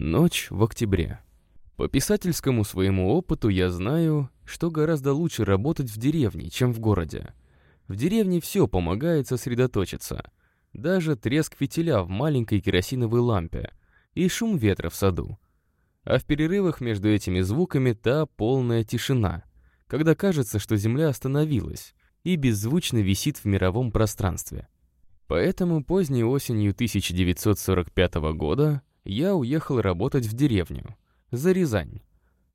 Ночь в октябре. По писательскому своему опыту я знаю, что гораздо лучше работать в деревне, чем в городе. В деревне все помогает сосредоточиться. Даже треск фитиля в маленькой керосиновой лампе и шум ветра в саду. А в перерывах между этими звуками та полная тишина, когда кажется, что Земля остановилась и беззвучно висит в мировом пространстве. Поэтому поздней осенью 1945 года я уехал работать в деревню, за Рязань.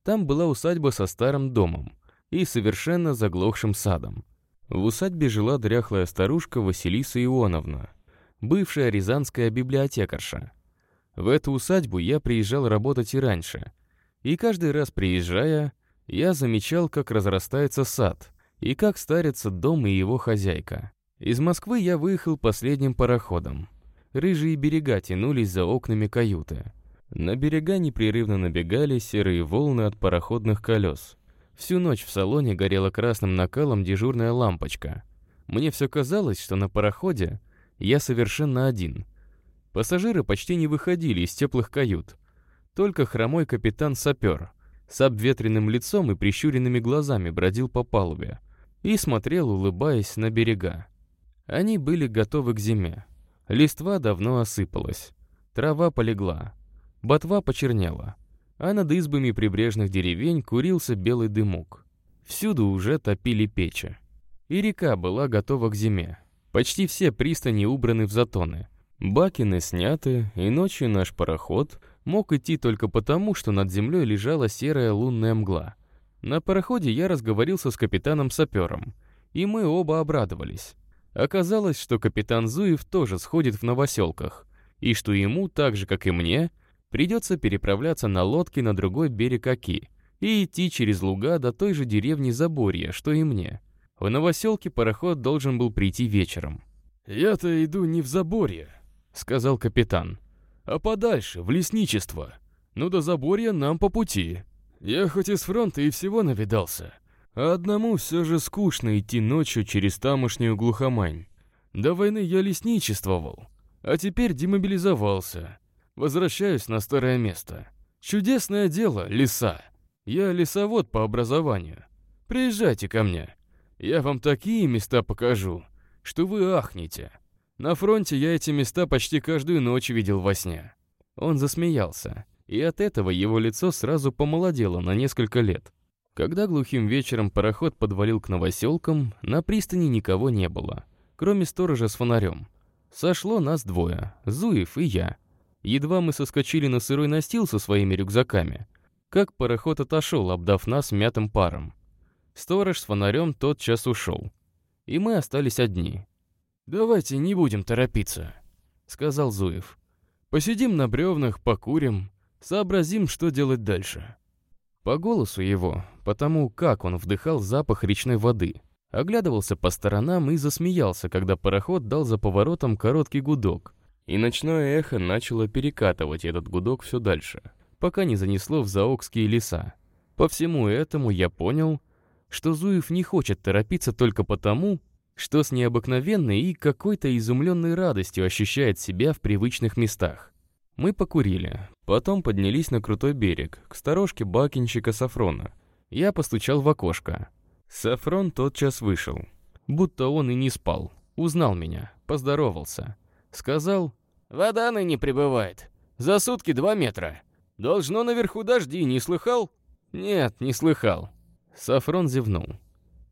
Там была усадьба со старым домом и совершенно заглохшим садом. В усадьбе жила дряхлая старушка Василиса Ионовна, бывшая рязанская библиотекарша. В эту усадьбу я приезжал работать и раньше. И каждый раз приезжая, я замечал, как разрастается сад и как старится дом и его хозяйка. Из Москвы я выехал последним пароходом. Рыжие берега тянулись за окнами каюты. На берега непрерывно набегали серые волны от пароходных колес. Всю ночь в салоне горела красным накалом дежурная лампочка. Мне все казалось, что на пароходе я совершенно один. Пассажиры почти не выходили из теплых кают. Только хромой капитан-сапер с обветренным лицом и прищуренными глазами бродил по палубе и смотрел, улыбаясь, на берега. Они были готовы к зиме. Листва давно осыпалась. Трава полегла. Ботва почернела. А над избами прибрежных деревень курился белый дымок. Всюду уже топили печи. И река была готова к зиме. Почти все пристани убраны в затоны. Бакины сняты, и ночью наш пароход мог идти только потому, что над землей лежала серая лунная мгла. На пароходе я разговорился с капитаном-сапером, и мы оба обрадовались. Оказалось, что капитан Зуев тоже сходит в новоселках, и что ему, так же как и мне, придется переправляться на лодке на другой берег Оки и идти через луга до той же деревни Заборья, что и мне. В новоселке пароход должен был прийти вечером. «Я-то иду не в Заборье», — сказал капитан, — «а подальше, в лесничество. Ну до Заборья нам по пути. Я хоть из фронта и всего навидался, а одному все же скучно идти ночью через тамошнюю глухомань. До войны я лесничествовал, а теперь демобилизовался. Возвращаюсь на старое место. Чудесное дело, леса. Я лесовод по образованию. Приезжайте ко мне. Я вам такие места покажу, что вы ахнете. На фронте я эти места почти каждую ночь видел во сне». Он засмеялся, и от этого его лицо сразу помолодело на несколько лет. Когда глухим вечером пароход подвалил к новоселкам, на пристани никого не было, кроме сторожа с фонарем. Сошло нас двое, Зуев и я. Едва мы соскочили на сырой настил со своими рюкзаками, как пароход отошел, обдав нас мятым паром. Сторож с фонарем тотчас ушел. И мы остались одни. «Давайте не будем торопиться», — сказал Зуев. «Посидим на бревнах, покурим, сообразим, что делать дальше». По голосу его, потому как он вдыхал запах речной воды, оглядывался по сторонам и засмеялся, когда пароход дал за поворотом короткий гудок, и ночное эхо начало перекатывать этот гудок все дальше, пока не занесло в заокские леса. По всему этому я понял, что Зуев не хочет торопиться только потому, что с необыкновенной и какой-то изумленной радостью ощущает себя в привычных местах. Мы покурили, потом поднялись на крутой берег, к сторожке бакинщика Сафрона. Я постучал в окошко. Сафрон тотчас вышел. Будто он и не спал. Узнал меня, поздоровался. Сказал, «Вода ныне прибывает. За сутки два метра. Должно наверху дожди, не слыхал?» «Нет, не слыхал». Сафрон зевнул.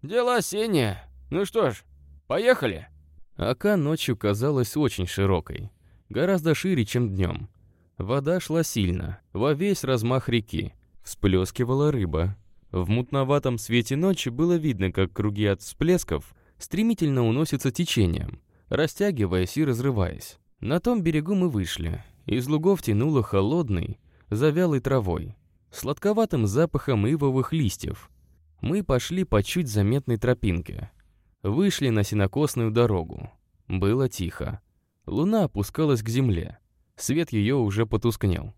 «Дело осеннее. Ну что ж, поехали?» Ока ночью казалась очень широкой гораздо шире, чем днем. Вода шла сильно, во весь размах реки. Всплескивала рыба. В мутноватом свете ночи было видно, как круги от всплесков стремительно уносятся течением, растягиваясь и разрываясь. На том берегу мы вышли. Из лугов тянуло холодной, завялой травой, сладковатым запахом ивовых листьев. Мы пошли по чуть заметной тропинке. Вышли на сенокосную дорогу. Было тихо. Луна опускалась к земле. Свет ее уже потускнел.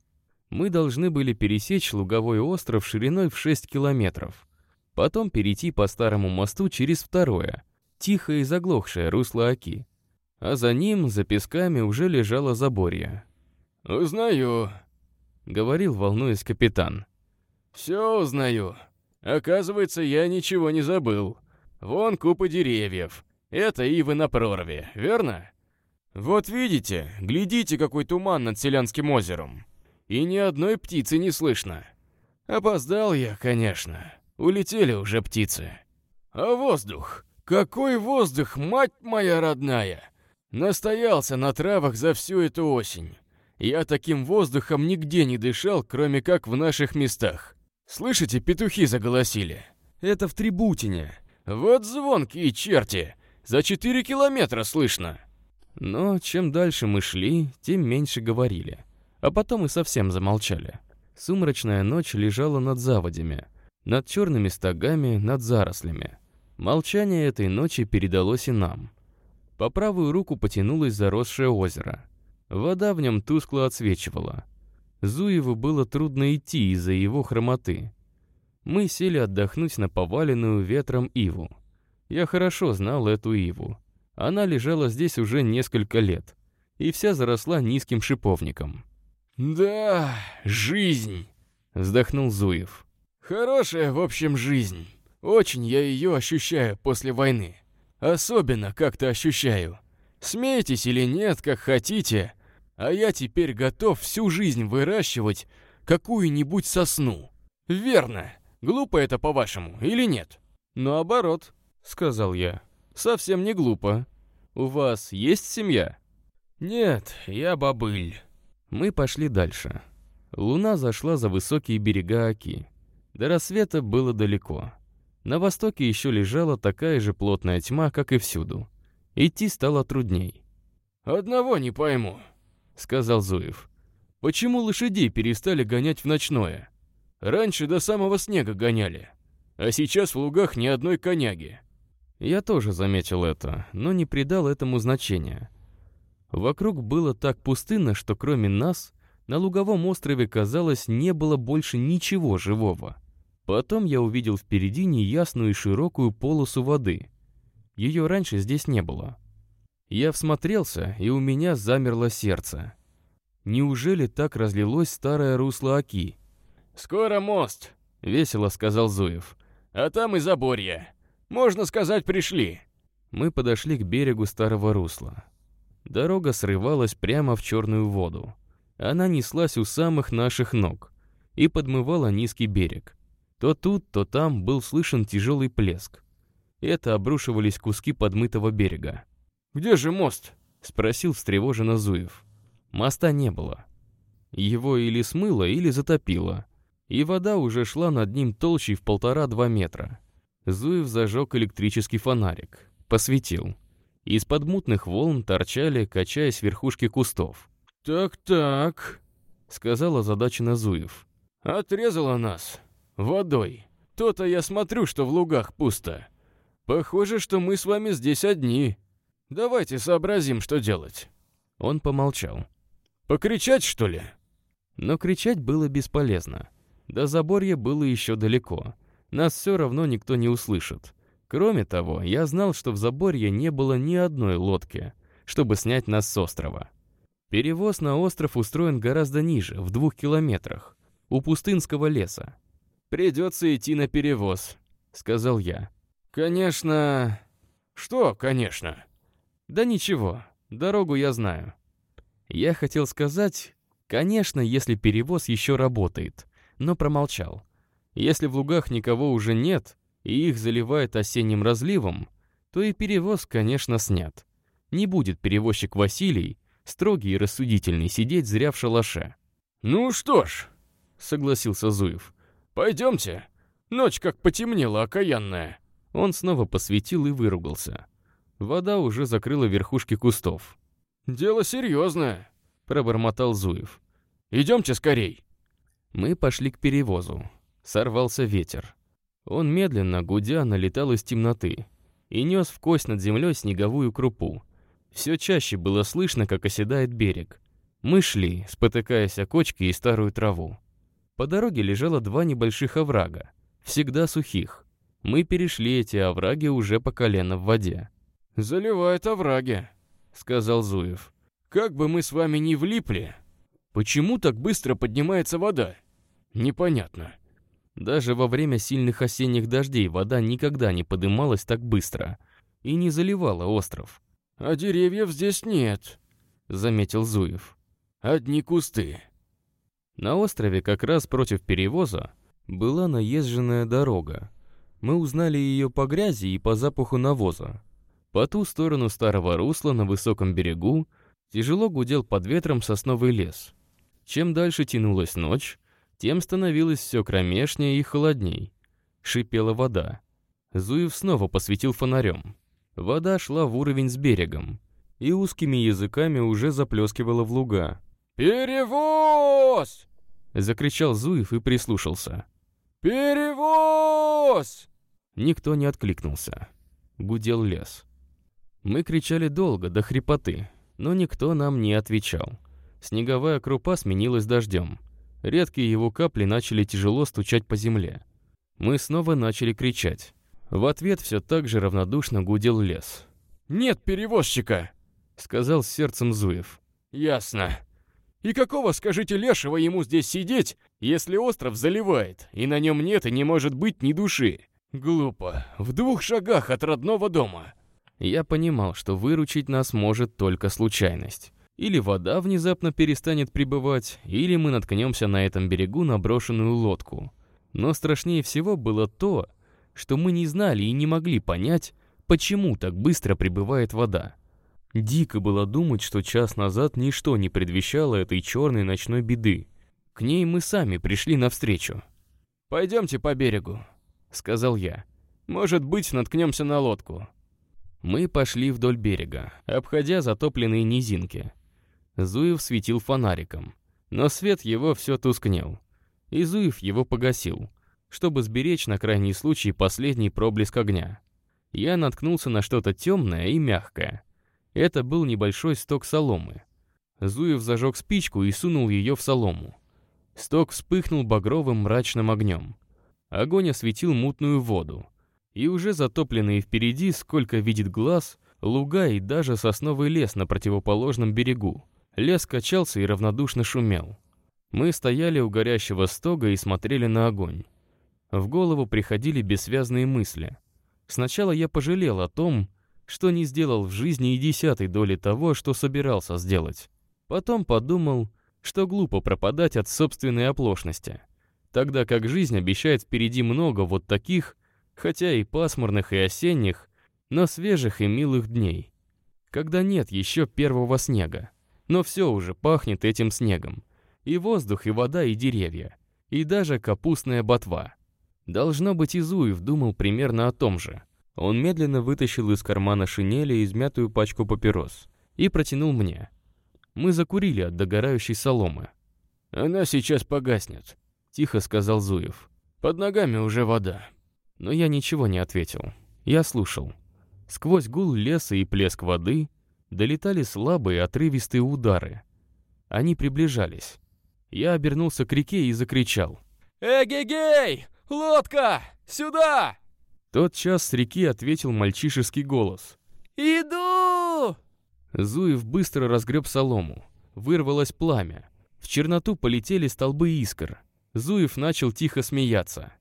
Мы должны были пересечь луговой остров шириной в 6 километров. Потом перейти по старому мосту через второе, тихое и заглохшее русло Оки. А за ним, за песками, уже лежало заборье. «Узнаю», — говорил, волнуясь капитан. «Все узнаю. Оказывается, я ничего не забыл. Вон купа деревьев. Это ивы на прорве, верно? Вот видите, глядите, какой туман над Селянским озером. И ни одной птицы не слышно. Опоздал я, конечно. Улетели уже птицы. А воздух? Какой воздух, мать моя родная! Настоялся на травах за всю эту осень. Я таким воздухом нигде не дышал, кроме как в наших местах. Слышите, петухи заголосили? Это в Трибутине. Вот звонкие черти! За четыре километра слышно!» Но чем дальше мы шли, тем меньше говорили. А потом и совсем замолчали. Сумрачная ночь лежала над заводями, над черными стогами, над зарослями. Молчание этой ночи передалось и нам. По правую руку потянулось заросшее озеро. Вода в нем тускло отсвечивала. Зуеву было трудно идти из-за его хромоты. Мы сели отдохнуть на поваленную ветром иву. Я хорошо знал эту иву. Она лежала здесь уже несколько лет, и вся заросла низким шиповником. «Да, жизнь!» — вздохнул Зуев. «Хорошая, в общем, жизнь. Очень я ее ощущаю после войны. Особенно как-то ощущаю. Смейтесь или нет, как хотите, а я теперь готов всю жизнь выращивать какую-нибудь сосну. Верно. Глупо это, по-вашему, или нет? Наоборот, сказал я. Совсем не глупо. У вас есть семья? Нет, я бобыль. Мы пошли дальше. Луна зашла за высокие берега Оки. До рассвета было далеко. На востоке еще лежала такая же плотная тьма, как и всюду. Идти стало трудней. «Одного не пойму», — сказал Зуев. «Почему лошадей перестали гонять в ночное? Раньше до самого снега гоняли, а сейчас в лугах ни одной коняги». Я тоже заметил это, но не придал этому значения. Вокруг было так пустынно, что кроме нас на луговом острове, казалось, не было больше ничего живого. Потом я увидел впереди неясную и широкую полосу воды. Ее раньше здесь не было. Я всмотрелся, и у меня замерло сердце. Неужели так разлилось старое русло Оки? «Скоро мост», — весело сказал Зуев. «А там и заборье. Можно сказать, пришли». Мы подошли к берегу старого русла. Дорога срывалась прямо в черную воду. Она неслась у самых наших ног и подмывала низкий берег. То тут, то там был слышен тяжелый плеск. Это обрушивались куски подмытого берега. «Где же мост?» — спросил встревоженно Зуев. Моста не было. Его или смыло, или затопило, и вода уже шла над ним толщей в полтора-два метра. Зуев зажег электрический фонарик, посветил. Из-под мутных волн торчали, качаясь верхушки кустов. «Так-так», — сказал озадаченно Зуев. «Отрезала нас. Водой. То-то я смотрю, что в лугах пусто. Похоже, что мы с вами здесь одни. Давайте сообразим, что делать». Он помолчал. «Покричать, что ли?» Но кричать было бесполезно. До заборья было еще далеко. Нас все равно никто не услышит. Кроме того, я знал, что в заборье не было ни одной лодки, чтобы снять нас с острова. Перевоз на остров устроен гораздо ниже, в двух километрах, у пустынского леса. «Придется идти на перевоз», — сказал я. «Конечно...» «Что «конечно»?» «Да ничего, дорогу я знаю». Я хотел сказать, конечно, если перевоз еще работает, но промолчал. Если в лугах никого уже нет, и их заливает осенним разливом, то и перевоз, конечно, снят. Не будет перевозчик Василий, строгий и рассудительный, сидеть зря в шалаше. «Ну что ж», — согласился Зуев, — «пойдемте. Ночь как потемнела, окаянная». Он снова посветил и выругался. Вода уже закрыла верхушки кустов. «Дело серьезное», — пробормотал Зуев. «Идемте скорей». Мы пошли к перевозу. Сорвался ветер. Он медленно, гудя, налетал из темноты и нес в кость над землей снеговую крупу. Все чаще было слышно, как оседает берег. Мы шли, спотыкаясь о кочки и старую траву. По дороге лежало два небольших оврага, всегда сухих. Мы перешли эти овраги уже по колено в воде. «Заливает овраги», — сказал Зуев. «Как бы мы с вами ни влипли, Почему так быстро поднимается вода? Непонятно. Даже во время сильных осенних дождей вода никогда не подымалась так быстро и не заливала остров. «А деревьев здесь нет», — заметил Зуев. «Одни кусты». На острове как раз против перевоза была наезженная дорога. Мы узнали ее по грязи и по запаху навоза. По ту сторону старого русла на высоком берегу тяжело гудел под ветром сосновый лес. Чем дальше тянулась ночь, тем становилось все кромешнее и холодней. Шипела вода. Зуев снова посветил фонарем. Вода шла в уровень с берегом, и узкими языками уже заплескивала в луга. «Перевоз!» — закричал Зуев и прислушался. «Перевоз!» Никто не откликнулся. Гудел лес. Мы кричали долго, до хрипоты, но никто нам не отвечал. Снеговая крупа сменилась дождем. Редкие его капли начали тяжело стучать по земле. Мы снова начали кричать. В ответ все так же равнодушно гудел лес. «Нет перевозчика!» — сказал с сердцем Зуев. «Ясно. И какого, скажите, лешего ему здесь сидеть, если остров заливает, и на нем нет и не может быть ни души? Глупо. В двух шагах от родного дома». Я понимал, что выручить нас может только случайность. Или вода внезапно перестанет прибывать, или мы наткнемся на этом берегу на брошенную лодку. Но страшнее всего было то, что мы не знали и не могли понять, почему так быстро прибывает вода. Дико было думать, что час назад ничто не предвещало этой черной ночной беды. К ней мы сами пришли навстречу. «Пойдемте по берегу», — сказал я. «Может быть, наткнемся на лодку». Мы пошли вдоль берега, обходя затопленные низинки. Зуев светил фонариком, но свет его все тускнел. И Зуев его погасил — чтобы сберечь на крайний случай последний проблеск огня. Я наткнулся на что-то темное и мягкое. Это был небольшой сток соломы. Зуев зажег спичку и сунул ее в солому. Сток вспыхнул багровым мрачным огнем. Огонь осветил мутную воду. И уже затопленные впереди, сколько видит глаз, луга и даже сосновый лес на противоположном берегу. Лес качался и равнодушно шумел. Мы стояли у горящего стога и смотрели на огонь. В голову приходили бессвязные мысли. Сначала я пожалел о том, что не сделал в жизни и десятой доли того, что собирался сделать. Потом подумал, что глупо пропадать от собственной оплошности, тогда как жизнь обещает впереди много вот таких, хотя и пасмурных и осенних, но свежих и милых дней, когда нет еще первого снега, но все уже пахнет этим снегом, и воздух, и вода, и деревья, и даже капустная ботва. Должно быть, Изуев думал примерно о том же. Он медленно вытащил из кармана шинели измятую пачку папирос и протянул мне. Мы закурили от догорающей соломы. «Она сейчас погаснет», — тихо сказал Зуев. «Под ногами уже вода». Но я ничего не ответил. Я слушал. Сквозь гул леса и плеск воды долетали слабые отрывистые удары. Они приближались. Я обернулся к реке и закричал. «Эгегей! «Лодка! Сюда!» Тот час с реки ответил мальчишеский голос. «Иду!» Зуев быстро разгреб солому. Вырвалось пламя. В черноту полетели столбы искр. Зуев начал тихо смеяться.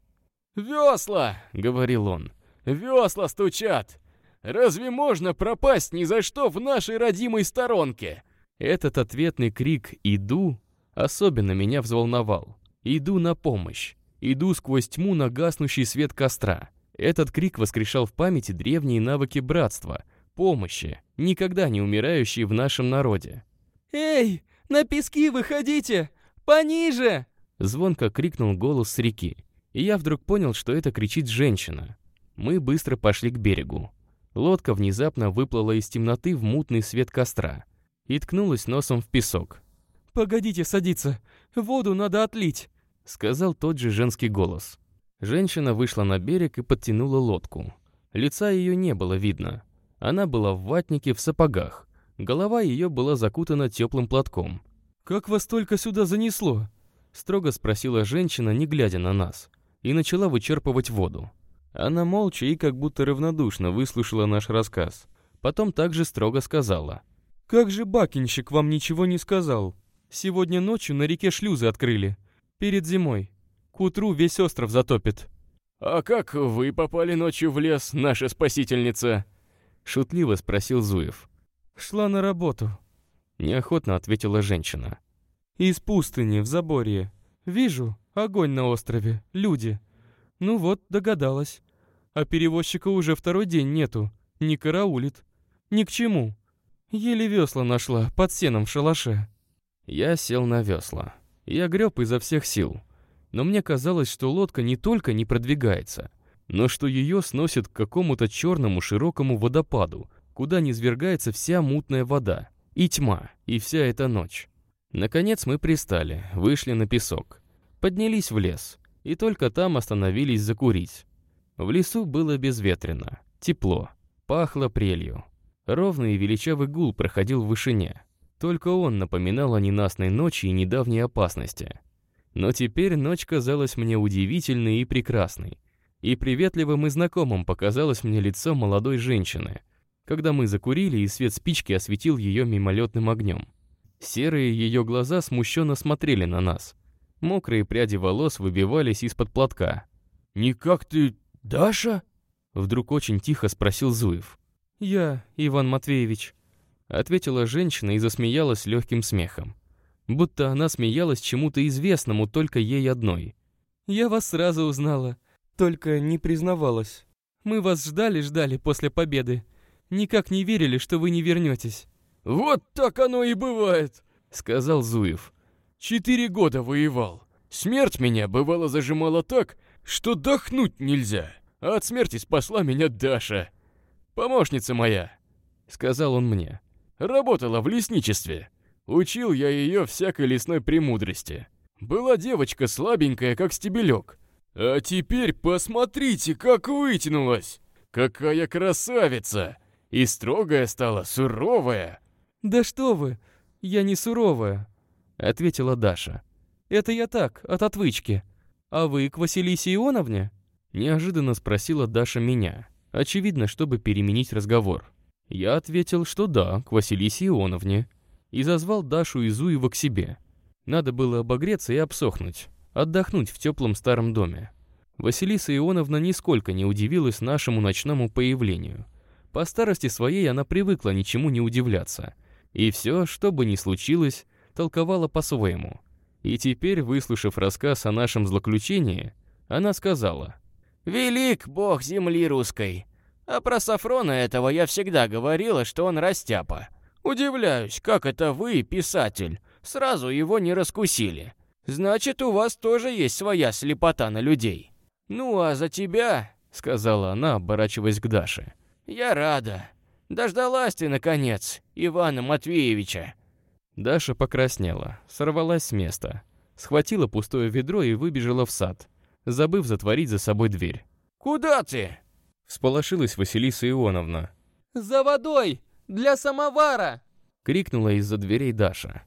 «Весла!» — говорил он. «Весла стучат! Разве можно пропасть ни за что в нашей родимой сторонке?» Этот ответный крик «Иду» особенно меня взволновал. «Иду на помощь». Иду сквозь тьму на гаснущий свет костра. Этот крик воскрешал в памяти древние навыки братства, помощи, никогда не умирающие в нашем народе. «Эй, на пески выходите! Пониже!» Звонко крикнул голос с реки. И я вдруг понял, что это кричит женщина. Мы быстро пошли к берегу. Лодка внезапно выплыла из темноты в мутный свет костра и ткнулась носом в песок. «Погодите садиться, воду надо отлить!» — сказал тот же женский голос. Женщина вышла на берег и подтянула лодку. Лица ее не было видно. Она была в ватнике в сапогах. Голова ее была закутана теплым платком. «Как вас только сюда занесло?» — строго спросила женщина, не глядя на нас, и начала вычерпывать воду. Она молча и как будто равнодушно выслушала наш рассказ. Потом также строго сказала. «Как же бакинщик вам ничего не сказал?» Сегодня ночью на реке шлюзы открыли. Перед зимой. К утру весь остров затопит. «А как вы попали ночью в лес, наша спасительница?» Шутливо спросил Зуев. «Шла на работу», — неохотно ответила женщина. «Из пустыни, в заборье. Вижу, огонь на острове, люди. Ну вот, догадалась. А перевозчика уже второй день нету, не караулит. Ни к чему. Еле весла нашла, под сеном в шалаше». Я сел на весла. Я греб изо всех сил. Но мне казалось, что лодка не только не продвигается, но что ее сносит к какому-то черному широкому водопаду, куда низвергается вся мутная вода, и тьма, и вся эта ночь. Наконец мы пристали, вышли на песок, поднялись в лес, и только там остановились закурить. В лесу было безветренно, тепло, пахло прелью. Ровный и величавый гул проходил в вышине. Только он напоминал о ненастной ночи и недавней опасности. Но теперь ночь казалась мне удивительной и прекрасной. И приветливым и знакомым показалось мне лицо молодой женщины, когда мы закурили, и свет спички осветил ее мимолетным огнем. Серые ее глаза смущенно смотрели на нас. Мокрые пряди волос выбивались из-под платка. «Никак ты Даша?» Вдруг очень тихо спросил Зуев. «Я, Иван Матвеевич», — ответила женщина и засмеялась легким смехом. Будто она смеялась чему-то известному только ей одной. «Я вас сразу узнала, только не признавалась. Мы вас ждали-ждали после победы. Никак не верили, что вы не вернетесь». «Вот так оно и бывает», — сказал Зуев. «Четыре года воевал. Смерть меня, бывало, зажимала так, что дохнуть нельзя. А от смерти спасла меня Даша. Помощница моя», — сказал он мне. «Работала в лесничестве. Учил я ее всякой лесной премудрости. Была девочка слабенькая, как стебелек. А теперь посмотрите, как вытянулась! Какая красавица! И строгая стала, суровая!» «Да что вы! Я не суровая!» — ответила Даша. «Это я так, от отвычки. А вы к Василисе Ионовне?» Неожиданно спросила Даша меня, очевидно, чтобы переменить разговор. Я ответил, что да, к Василисе Ионовне, и зазвал Дашу и Зуева к себе. Надо было обогреться и обсохнуть, отдохнуть в теплом старом доме. Василиса Ионовна нисколько не удивилась нашему ночному появлению. По старости своей она привыкла ничему не удивляться. И все, что бы ни случилось, толковала по-своему. И теперь, выслушав рассказ о нашем злоключении, она сказала. «Велик бог земли русской. А про Сафрона этого я всегда говорила, что он растяпа. Удивляюсь, как это вы, писатель, сразу его не раскусили. Значит, у вас тоже есть своя слепота на людей. Ну а за тебя, сказала она, оборачиваясь к Даше. Я рада. Дождалась ты наконец Ивана Матвеевича. Даша покраснела, сорвалась с места, схватила пустое ведро и выбежала в сад, забыв затворить за собой дверь. Куда ты? Всполошилась Василиса Ионовна. «За водой! Для самовара!» — крикнула из-за дверей Даша.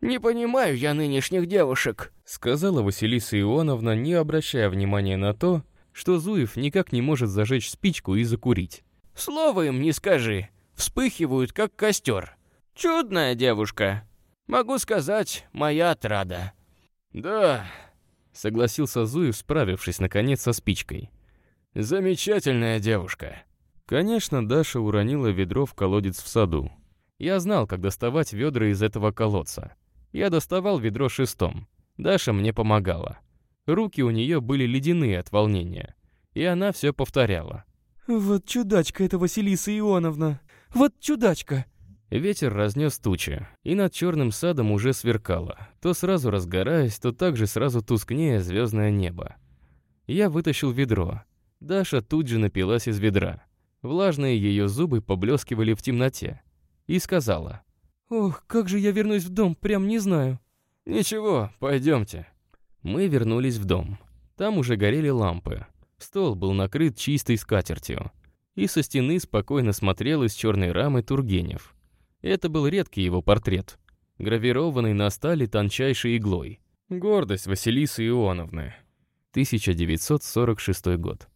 «Не понимаю я нынешних девушек», — сказала Василиса Ионовна, не обращая внимания на то, что Зуев никак не может зажечь спичку и закурить. «Слово им не скажи. Вспыхивают, как костер. Чудная девушка. Могу сказать, моя отрада». «Да», — согласился Зуев, справившись, наконец, со спичкой. «Замечательная девушка». Конечно, Даша уронила ведро в колодец в саду. Я знал, как доставать ведра из этого колодца. Я доставал ведро шестом. Даша мне помогала. Руки у нее были ледяные от волнения. И она все повторяла. «Вот чудачка эта Василиса Ионовна! Вот чудачка!» Ветер разнес тучи, и над черным садом уже сверкало, то сразу разгораясь, то также сразу тускнее звездное небо. Я вытащил ведро. Даша тут же напилась из ведра. Влажные ее зубы поблескивали в темноте. И сказала. «Ох, как же я вернусь в дом, прям не знаю». «Ничего, пойдемте». Мы вернулись в дом. Там уже горели лампы. Стол был накрыт чистой скатертью. И со стены спокойно смотрел из черной рамы Тургенев. Это был редкий его портрет, гравированный на стали тончайшей иглой. Гордость Василисы Ионовны. 1946 год.